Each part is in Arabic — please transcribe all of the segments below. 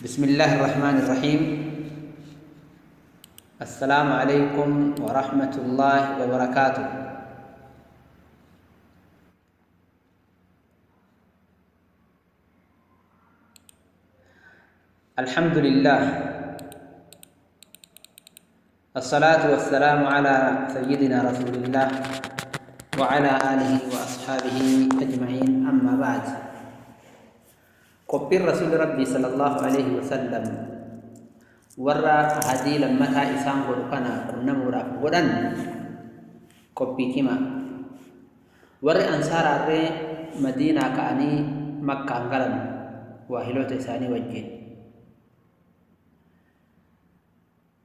بسم الله الرحمن الرحيم. السلام عليكم ورحمة الله وبركاته. الحمد لله. الصلاة والسلام على سيدنا رسول الله وعلى آله وأصحابه أجمعين. أما بعد. قبر رسول ربي صلى الله عليه وسلم ورى هدي لما إسان قرقنا كنا مراف ودن قبي كما ورى أنصار الرئي مدينة كأني مكة إساني وجه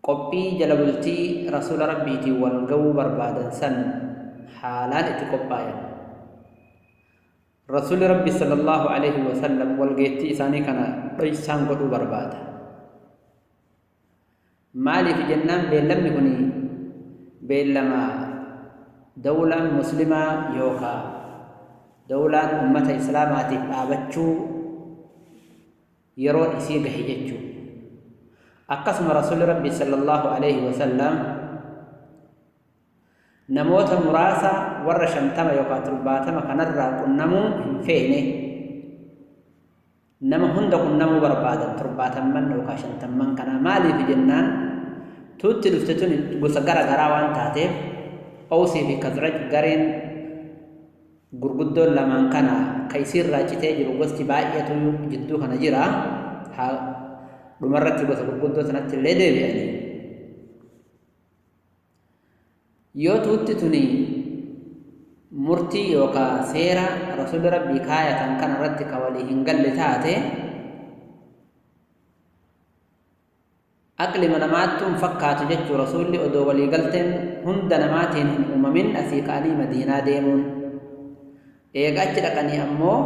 qophii jala bultii rasuula rabbiitiin wal ga'uu barbaadan san. Haalaan itti qophaayan رسول ربي صلى الله عليه وسلم والجيت إساني كان ريسان قدو برباد. مالي في جنان بين لم يكن بين لما دولة مسلمة يوكا. دولة أمة إسلاماتي آبتشو يرون إسيقه يجو أقسم رسول ربي صلى الله عليه وسلم warra shantama yookaan torbaatama kanarraa qunnamuu hin feene nama hunda qunnamuu barbaadan torbaatamman yookaan shantamman kana maaliif jennaan tuutti dhufte tun gosa gara garaa waan taateef Awsii fi Khazraj gareen gurguddoon lamaan kana ka isiirraa citee jiru gosti baay'eetu jidduu kana jira dhumarratti gosa gurguddoo sanatti illee deebi'anii yoo tuutti tuni murtii yookaan seera rasuulli rabbii kaayatan kana irratti ka walii hin galle taate aqlima namaattuu hin fakkaatu jechuu rasuulli odoo walii galteen hunda namaatiin hin uumamin asii ka'anii madiinaa deemuun eega achi dhaqanii ammoo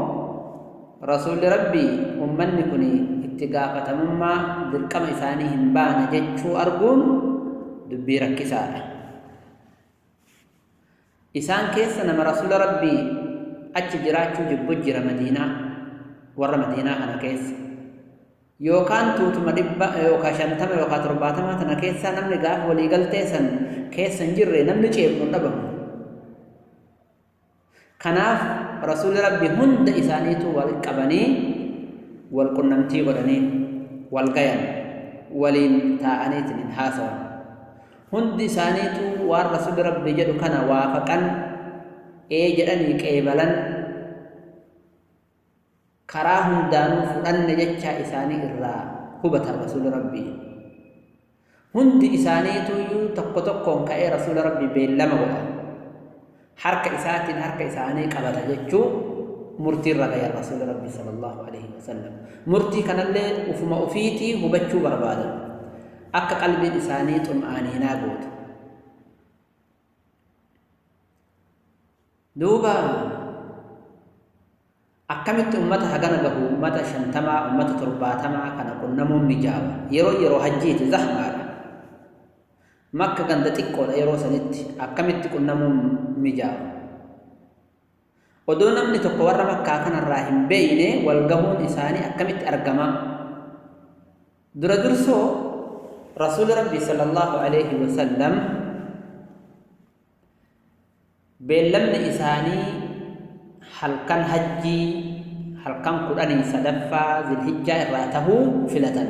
rasuulli rabbii ummanni kun itti gaafatamummaa dirqama isaanii hin baane jechuu arguun dubbii rakkisaadha. Isaan keessa nama rasuula rabbii achi jiraachuu jibbu jira madiinaa warra madiinaa kana keessa. Yookaan tuutuma dhibba yookaan shantama yookaan torbaatama tana keessa namni gaafa waliigaltee san keessa hin jirre namni ceebu hin dhabamu. Kanaaf rasuulli rabbii hunda isaaniitu wal qabanii wal qunnamtii godhanii wal gayan waliin taa'aniitiin hin haasawan hundi isaaniitu waan rasuulli rabbii jedhu kana waafaqan ee jedhanii qeebalan karaa hundaanuu fudhanne jechaa isaanii irraa hubatan rasuulli rabbii hundi isaaniituyyuu tokko tokkoon ka'ee rasuula rabbii beellama godha harka isaatiin harka isaanii qabata jechuu murtii irra gayan rasuula rabbii sallallahu alaihi wasallam murtii kanallee ufuma ufiitii hubachuu barbaadan akka qalbiin isaanii xum'aaniinaa gootu duuba akkamitti ummata hagana gahu ummata shantamaa ummata torbaatamaa kana qunnamuun mijaaba yeroo yeroo hajjiiti zahmaadha. Makka ganda xiqqoodha yeroo sanitti. Akkamitti qunnamuun mijaaba odoo namni tokko warra makkaa kanarraa hin beeyne wal gahuun isaanii akkamitti argama? Dura dursoo رسول ربي صلى الله عليه وسلم بلمن إساني حلقان هجي حلقان قرآن سدفا ذي الهجة إراته فلتن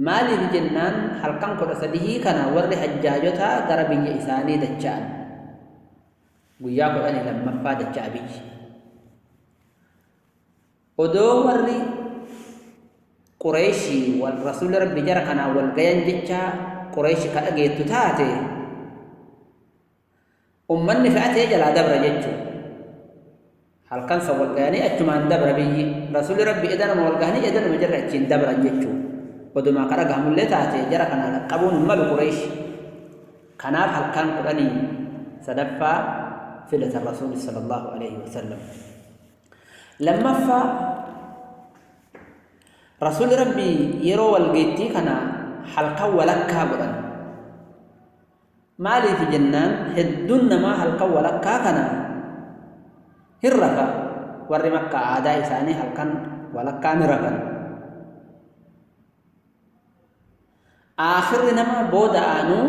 ما للجنان حلقان قرآن سده كان ور حجاجتا قربي إساني دجان ويا قرآن لما فا دجابي ودو مرلي قريشي والرسول ربي جرقنا والقيان جتشا قريشي كأجيتو تاتي أمان نفعتي جلا دبر جتشو هل كان سوى القياني أتمان دبر بي رسول ربي إدانا ما والقهني إدانا ما جرعتين دبر جتشو ودو ما قرقهم اللي تاتي جرقنا لقبون مل قريش كناف هل كان قراني سدفا فلة الرسول صلى الله عليه وسلم لما فا رسول ربي يرو والجيتي كنا حلقة ولكا بدن ما في جنان هدنا ما حلقة ولكا كنا. هرفا وري مكة عادا إساني حلقا ولكا نرفا. آخر نما بودا آنو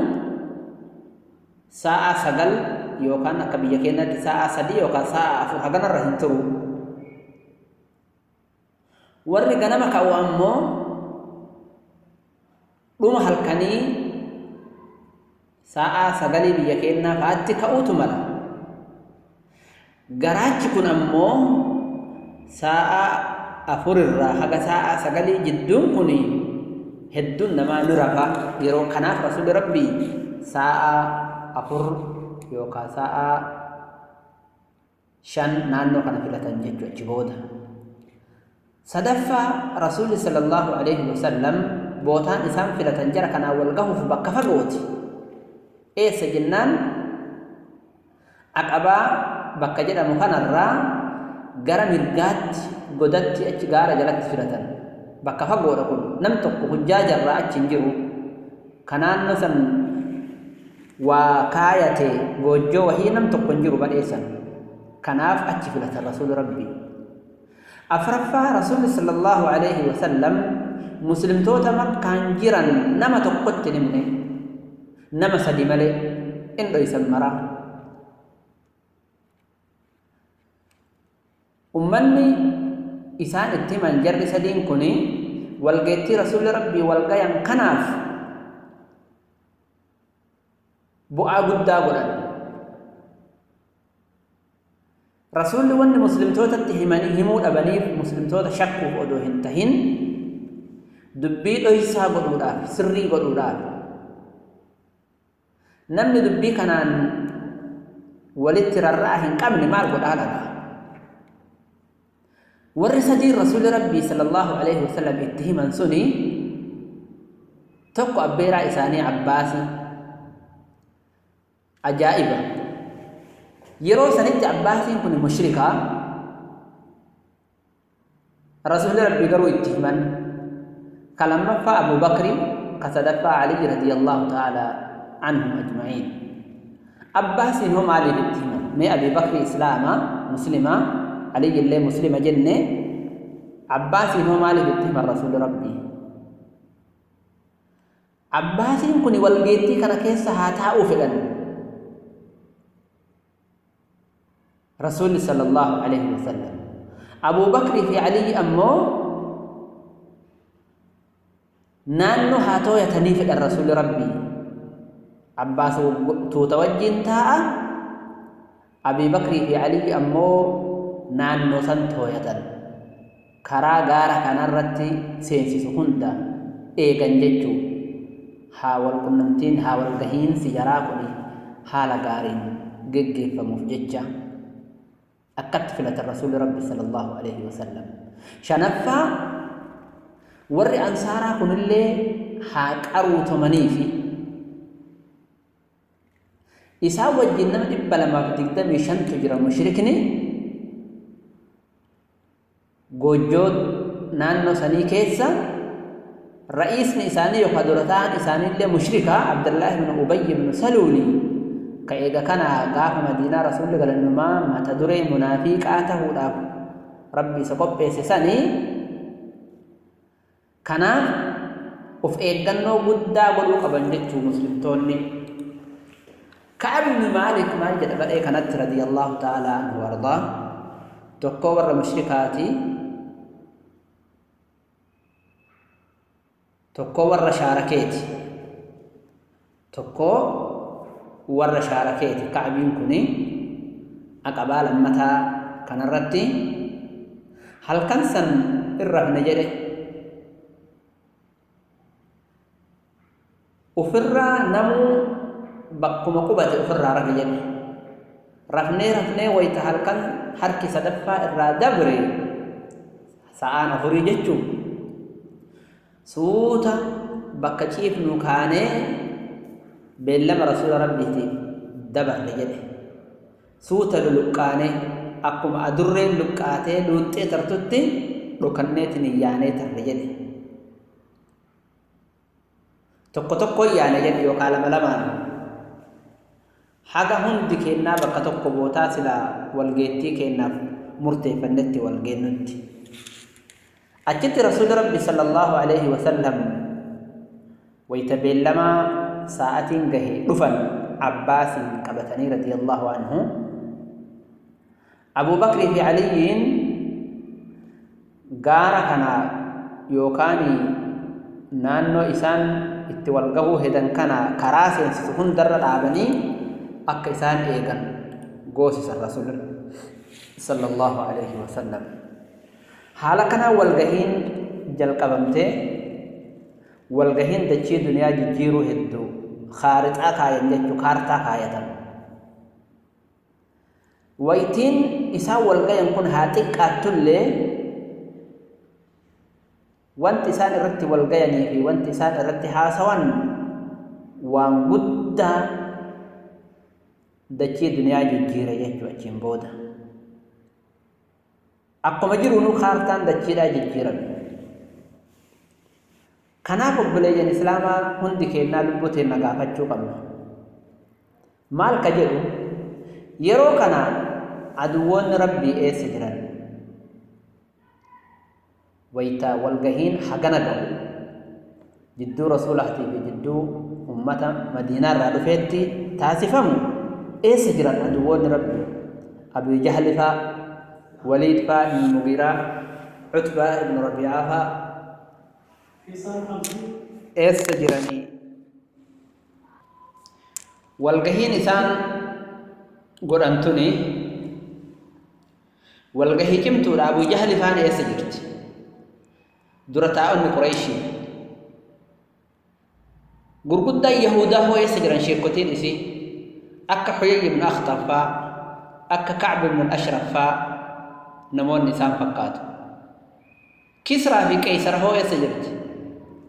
ساعة سغل يوكا نكبيكينا ساعة سدي يوكا ساعة أفو رهنتو warri ganama ka'u ammoo dhuma halkanii sa'a sagalii biyya keenyaa fa'aatti ka'uutu mala garaachi kun ammoo sa'a afurirraa haga sa'a sagalii jidduun kun hedduun namaa ni rafa yeroo kanaaf rasuli rabbii sa'a afur yookaan sa'a shan naannoo kana filatan jechuu achi booda rasuli sallallahu alaihi wasallam bootaan isaan filatan jara kanaan wal gahuuf bakka fagooti eessa jennaan aqabaa bakka jedhamu kanarraa gara mirgaatti godatti achi gaara jalatti filatan bakka fagoodha kun nam tokko hujjaajarraa achi hin jiru kanaanno san waa kaayate goojjoo wahii nam tokko hin jiru badheessan kanaaf achi filatan rasuli rabbii أفرفا رسول الله صلى الله عليه وسلم مسلم توتا مكان جيرا نما تقوت نمني نما سديم لي إن ريس المرا أمني إسان التمن جرد سدين كوني والقيتي رسول ربي والقيان كناف. بؤى قدى قدى رسول ون مسلم توتا تهماني همو أبنيف مسلم توتا شكو أدو هنتهن. دبي أيسا بدو داف سري بدو داف نمن دبي كانان ولت رراهن قبل ما أرقو دالا دا. ورسجي رسول ربي صلى الله عليه وسلم اتهمان سني تقو أبيرا إساني عباسي. عجائبا yeroo sanitti abbaasiin kun mushrikaa rasuuli rabbii garuu itti himan كلمفا أبو بكر كصدفا علي رضي الله تعالى عنهم أجمعين. أباس هم علي بالتيمة ما أبي بكر إسلاما مسلمة علي اللي مسلمة جنة. أباس هم علي بالتيمة رسول ربي. أباس كن والجيتي كان كيس هاتا أوفلن رسول صلى الله عليه وسلم أبو بكر في علي أمه naannoo haa tooyatanii fedhan rasuuli rabbii abbaas tuuta wajjin taa'a abii bakrii fi alii ammoo naannoo san tooyatan karaa gaara kanarratti seensisu hunda eegan jechuu haa wal qunnamtiin haa wal gahiinsi jaraa kun haala أكدت فلة الرسول ربي صلى الله عليه وسلم. شنفا ور أنصارا كن اللي حاك أرو تمنيفي إسا وجينا مدبلا ما بتكتا ميشان تجرى مشركني. جوجود نانو سني كيسا. رئيس نساني يخدرتان إساني اللي مشركة عبد الله بن أبي بن سلولي. Ka eega kana gaafa madiinaa rasuulli galannumaa mata duree munaafiqaa tahuudhaaf rabbi isa qopheesse sanii kanaaf of eeggannoo guddaa godhuu qaban jechuu muslimtoonni ibni maalik maal jedha badhee kanatti radiyallahu ta'ala anhu wardaa tokkoo warra mushrikaatii tokkoo warra shaarakeeti tokkoo warra shaarakeeti ka'abiin kuni aqabaa lammataa kanarratti halkan san irrafne jedhe. Ufirraa namuu bakkuma qubate ufirraa rafe jedhe. Rafnee rafnee wayta halkan harki sadaffaa irraa dabre sa'aan afurii jechuu suuta bakka ciifnu kaanee beellama rasuula rabbiitiif dabarre jedhe suuta luluqqaanee akkuma adurreen luqqaatee luuxxee tartutti dhokanneetiin iyyaanee tarre jedhe tokko tokko iyyaane jedhe yookaan lama lamaan haga hundi kennaa bakka tokko bootaa silaa walgeettii kennaaf murteeffannetti walgeennutti achitti rasuuli rabbi sala allahu alaihi wasallam ويتبلما ساعة جهي دفن عباس قبتني رضي الله عنه. أبو بكر في علي غارة كان يوكاني نانو إسان اتوالقهو هدن كان كراسي سهون در دابني أك إسان إيغن قوسي الرسول صلى الله عليه وسلم. حالا كان والغهين جل قبمته والغهين دچي دنيا جيرو خارطة كايتجو كارتا كايتن ويتين إسا ولغين كون هاتق قاتل وانت سان رتي ولغين في وانت سان رتي حاسوان وان غدا دكي دنيا جيره يجو اچيمبودا اقو مجرونو خارتان دكي دا جيره kanaaf obboleeyyan islaamaa hundi keennaa lubbuu teenna gaafachuu qabna maal ka jedhu yeroo kana aduwwoonni rabbii eessa jiran wayta walgahiin hagana gahu jidduu rasuulaatii fi jidduu ummata madiinaa irraa dhufeetti taasifamu eessa jiran aduwwoonni rabbii abii jahli faa waliid faa ibnu mugiraa cutbaa ibnu rabiicaa faa eessa jiranii walgahiin isaan godhantuni walgahii cimtuudha abii jahli faan eessa jirti dura taa'onni qureeshii gurguddaan yahudaa hoo eessa jiran sheekotiin isii akka xuyay ibnu akhtab faa akka kacb ibnu ashraf faa namoonni isaan fakkaatu kisraa fi qeysara hoo eessa jirti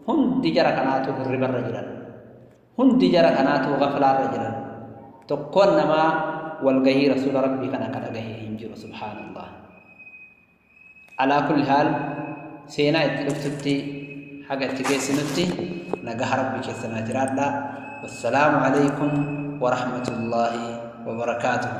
hundi jara kanaatu hirribarra jiran hundi jara kanaatu gaflaarra jiran tokkoon namaa walgahii rasuula rabbii kana ka dhagahee hin jiru subhaanallah alaa kulli haal seenaa itti dhuftutti haga itti geessinutti nagaha rabbi keessanaa jiraadha wassalaamu calaykum warahmatullaahi wabarakaatuh